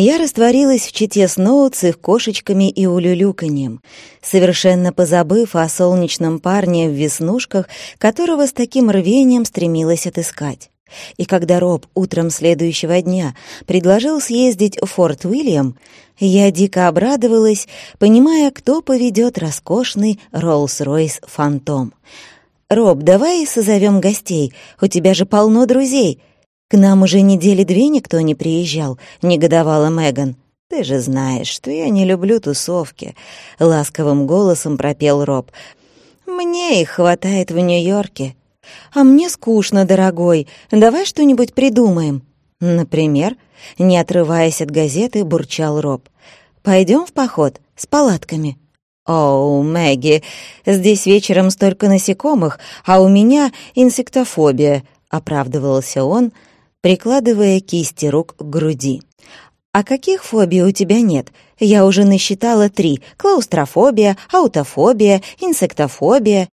Я растворилась в чите Сноут с их кошечками и улюлюканьем, совершенно позабыв о солнечном парне в веснушках, которого с таким рвением стремилась отыскать. И когда Роб утром следующего дня предложил съездить в Форт Уильям, я дико обрадовалась, понимая, кто поведет роскошный Роллс-Ройс «Фантом». «Роб, давай созовем гостей, у тебя же полно друзей. К нам уже недели две никто не приезжал», — негодовала Меган. «Ты же знаешь, что я не люблю тусовки», — ласковым голосом пропел Роб. «Мне их хватает в Нью-Йорке». «А мне скучно, дорогой. Давай что-нибудь придумаем». «Например?» — не отрываясь от газеты, бурчал Роб. «Пойдем в поход с палатками». «Оу, Мэгги, здесь вечером столько насекомых, а у меня инсектофобия», — оправдывался он, прикладывая кисти рук к груди. «А каких фобий у тебя нет? Я уже насчитала три. Клаустрофобия, аутофобия, инсектофобия.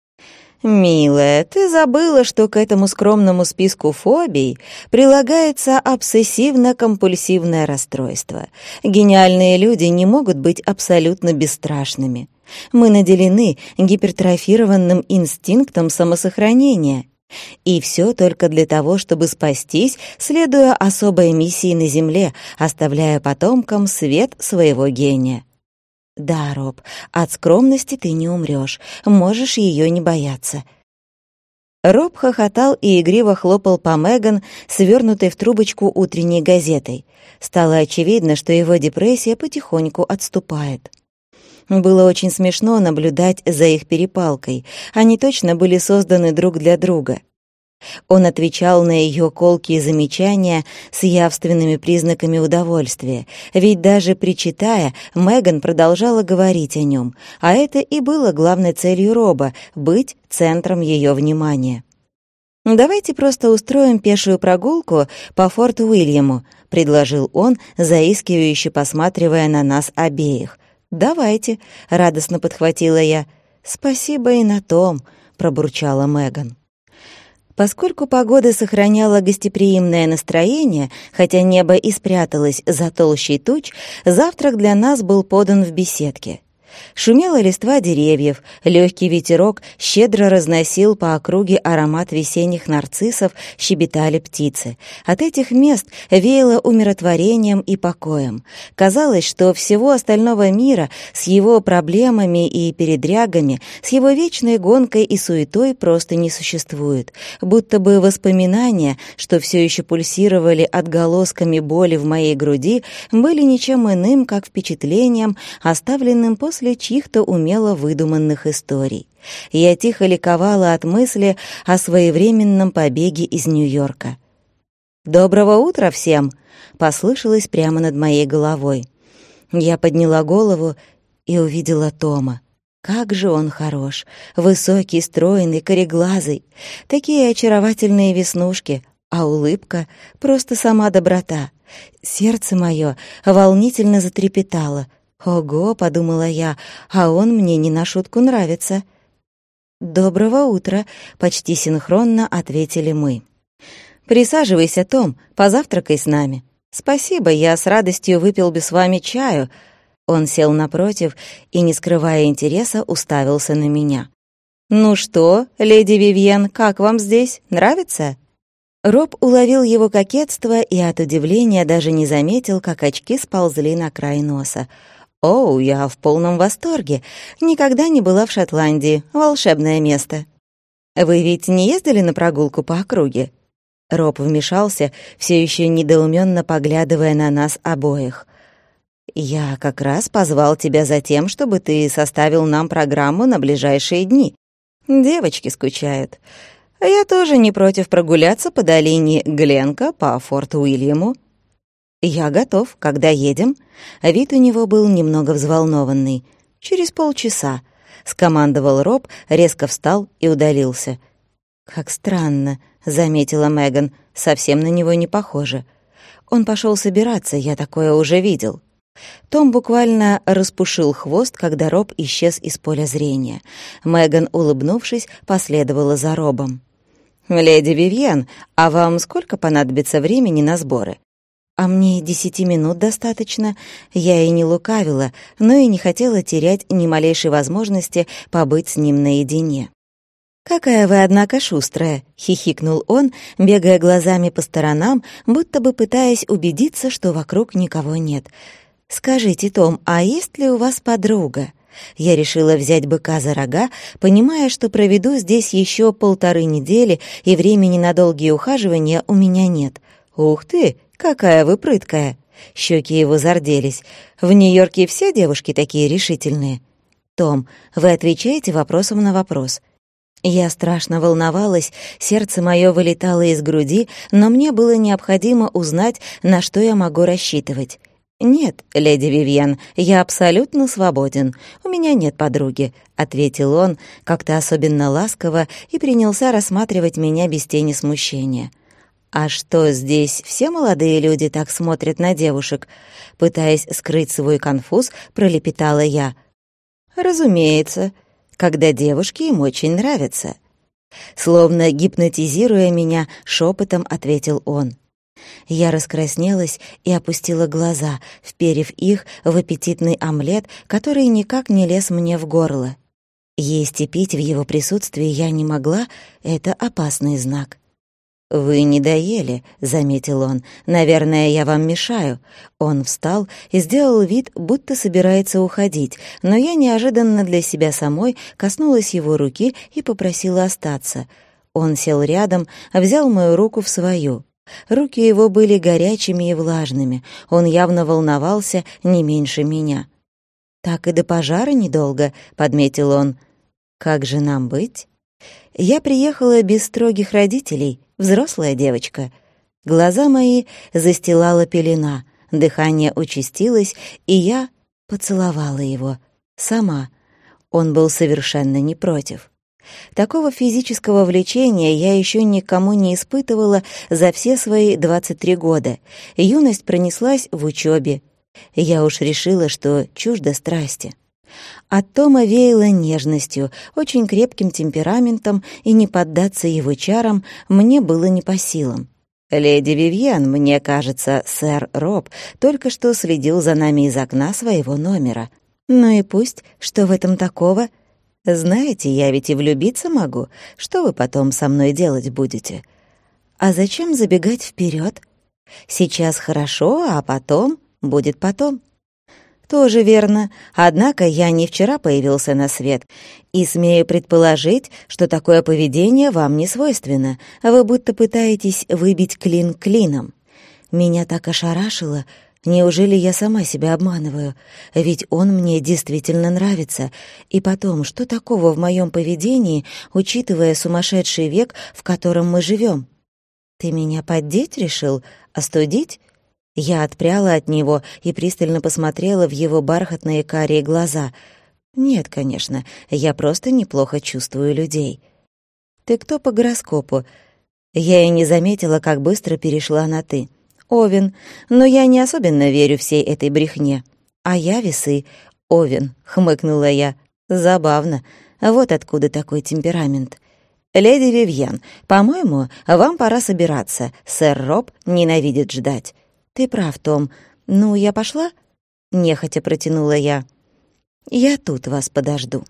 «Милая, ты забыла, что к этому скромному списку фобий прилагается обсессивно-компульсивное расстройство. Гениальные люди не могут быть абсолютно бесстрашными. Мы наделены гипертрофированным инстинктом самосохранения. И все только для того, чтобы спастись, следуя особой миссии на Земле, оставляя потомкам свет своего гения. «Да, Роб, от скромности ты не умрёшь, можешь её не бояться». Роб хохотал и игриво хлопал по Меган, свернутой в трубочку утренней газетой. Стало очевидно, что его депрессия потихоньку отступает. Было очень смешно наблюдать за их перепалкой. Они точно были созданы друг для друга. Он отвечал на ее колкие замечания с явственными признаками удовольствия, ведь даже причитая, Меган продолжала говорить о нем, а это и было главной целью Роба — быть центром ее внимания. «Давайте просто устроим пешую прогулку по Форту Уильяму», — предложил он, заискивающе посматривая на нас обеих. «Давайте», — радостно подхватила я. «Спасибо и на том», — пробурчала Меган. Поскольку погода сохраняла гостеприимное настроение, хотя небо и спряталось за толщей туч, завтрак для нас был подан в беседке. Шумела листва деревьев, легкий ветерок щедро разносил по округе аромат весенних нарциссов, щебетали птицы. От этих мест веяло умиротворением и покоем. Казалось, что всего остального мира с его проблемами и передрягами, с его вечной гонкой и суетой просто не существует. Будто бы воспоминания, что все еще пульсировали отголосками боли в моей груди, были ничем иным, как впечатлением, оставленным после после чьих-то умело выдуманных историй. Я тихо ликовала от мысли о своевременном побеге из Нью-Йорка. «Доброго утра всем!» — послышалось прямо над моей головой. Я подняла голову и увидела Тома. Как же он хорош! Высокий, стройный, кореглазый. Такие очаровательные веснушки, а улыбка — просто сама доброта. Сердце мое волнительно затрепетало. «Ого», — подумала я, — «а он мне не на шутку нравится». «Доброго утра», — почти синхронно ответили мы. «Присаживайся, Том, позавтракай с нами». «Спасибо, я с радостью выпил бы с вами чаю». Он сел напротив и, не скрывая интереса, уставился на меня. «Ну что, леди Вивьен, как вам здесь? Нравится?» Роб уловил его кокетство и от удивления даже не заметил, как очки сползли на край носа. «Оу, я в полном восторге. Никогда не была в Шотландии. Волшебное место». «Вы ведь не ездили на прогулку по округе?» Роб вмешался, все еще недоуменно поглядывая на нас обоих. «Я как раз позвал тебя за тем, чтобы ты составил нам программу на ближайшие дни. Девочки скучают. Я тоже не против прогуляться по долине Гленка по Форт Уильяму. «Я готов. Когда едем?» Вид у него был немного взволнованный. «Через полчаса», — скомандовал Роб, резко встал и удалился. «Как странно», — заметила Меган, — «совсем на него не похоже». Он пошел собираться, я такое уже видел. Том буквально распушил хвост, когда Роб исчез из поля зрения. Меган, улыбнувшись, последовала за Робом. «Леди Вивьен, а вам сколько понадобится времени на сборы?» А мне десяти минут достаточно. Я и не лукавила, но и не хотела терять ни малейшей возможности побыть с ним наедине. «Какая вы, однако, шустрая!» — хихикнул он, бегая глазами по сторонам, будто бы пытаясь убедиться, что вокруг никого нет. «Скажите, Том, а есть ли у вас подруга?» Я решила взять быка за рога, понимая, что проведу здесь еще полторы недели, и времени на долгие ухаживания у меня нет. «Ух ты, какая вы прыткая!» Щеки его зарделись. «В Нью-Йорке все девушки такие решительные?» «Том, вы отвечаете вопросом на вопрос». Я страшно волновалась, сердце мое вылетало из груди, но мне было необходимо узнать, на что я могу рассчитывать. «Нет, леди Вивьен, я абсолютно свободен. У меня нет подруги», — ответил он как-то особенно ласково и принялся рассматривать меня без тени смущения. «А что, здесь все молодые люди так смотрят на девушек?» Пытаясь скрыть свой конфуз, пролепетала я. «Разумеется, когда девушки им очень нравятся». Словно гипнотизируя меня, шепотом ответил он. Я раскраснелась и опустила глаза, вперев их в аппетитный омлет, который никак не лез мне в горло. Есть и пить в его присутствии я не могла — это опасный знак. «Вы не доели», — заметил он. «Наверное, я вам мешаю». Он встал и сделал вид, будто собирается уходить, но я неожиданно для себя самой коснулась его руки и попросила остаться. Он сел рядом, взял мою руку в свою. Руки его были горячими и влажными, он явно волновался не меньше меня. «Так и до пожара недолго», — подметил он. «Как же нам быть?» Я приехала без строгих родителей, взрослая девочка. Глаза мои застилала пелена, дыхание участилось, и я поцеловала его. Сама. Он был совершенно не против. Такого физического влечения я еще никому не испытывала за все свои 23 года. Юность пронеслась в учебе. Я уж решила, что чуждо страсти. От Тома веяло нежностью, очень крепким темпераментом, и не поддаться его чарам мне было не по силам. «Леди Вивьен, мне кажется, сэр Роб только что следил за нами из окна своего номера. Ну и пусть, что в этом такого?» Знаете, я ведь и влюбиться могу. Что вы потом со мной делать будете? А зачем забегать вперед? Сейчас хорошо, а потом будет потом. Тоже верно. Однако я не вчера появился на свет, и смею предположить, что такое поведение вам не свойственно. Вы будто пытаетесь выбить клин клином. Меня так ошарашило, Неужели я сама себя обманываю? Ведь он мне действительно нравится. И потом, что такого в моем поведении, учитывая сумасшедший век, в котором мы живем? Ты меня поддеть решил? Остудить? Я отпряла от него и пристально посмотрела в его бархатные карие глаза. Нет, конечно, я просто неплохо чувствую людей. Ты кто по гороскопу? Я и не заметила, как быстро перешла на «ты». Овен, но я не особенно верю всей этой брехне. А я весы. Овен, хмыкнула я. Забавно. Вот откуда такой темперамент. «Леди Вивьен, по-моему, вам пора собираться. Сэр Роб ненавидит ждать». «Ты прав, Том. Ну, я пошла?» Нехотя протянула я. «Я тут вас подожду».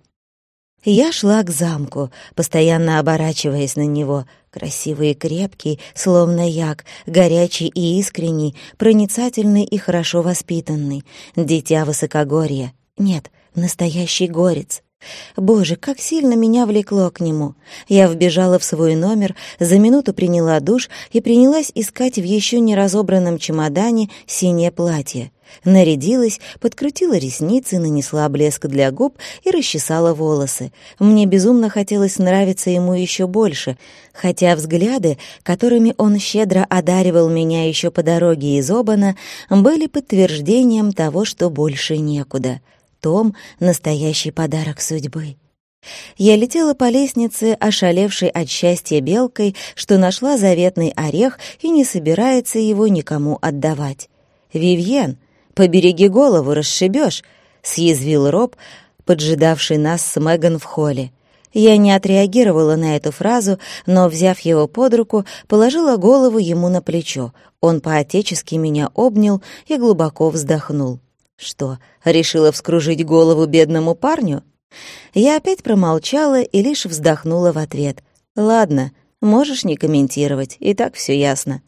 Я шла к замку, постоянно оборачиваясь на него, красивый и крепкий, словно як, горячий и искренний, проницательный и хорошо воспитанный, дитя высокогорья. Нет, настоящий горец. Боже, как сильно меня влекло к нему. Я вбежала в свой номер, за минуту приняла душ и принялась искать в еще не разобранном чемодане синее платье. Нарядилась, подкрутила ресницы, нанесла блеск для губ и расчесала волосы. Мне безумно хотелось нравиться ему еще больше, хотя взгляды, которыми он щедро одаривал меня еще по дороге из Обана, были подтверждением того, что больше некуда. Том — настоящий подарок судьбы. Я летела по лестнице, ошалевшей от счастья белкой, что нашла заветный орех и не собирается его никому отдавать. «Вивьен!» «Побереги голову, расшибешь», — съязвил Роб, поджидавший нас с Меган в холле. Я не отреагировала на эту фразу, но, взяв его под руку, положила голову ему на плечо. Он поотечески меня обнял и глубоко вздохнул. Что, решила вскружить голову бедному парню? Я опять промолчала и лишь вздохнула в ответ. «Ладно, можешь не комментировать, и так все ясно».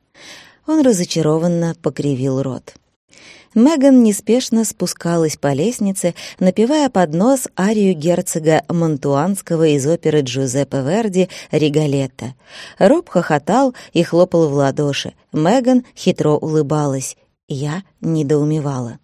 Он разочарованно покривил рот. Меган неспешно спускалась по лестнице, напевая под нос арию герцога Монтуанского из оперы Джузеппе Верди «Ригалетто». Роб хохотал и хлопал в ладоши. Меган хитро улыбалась. Я недоумевала.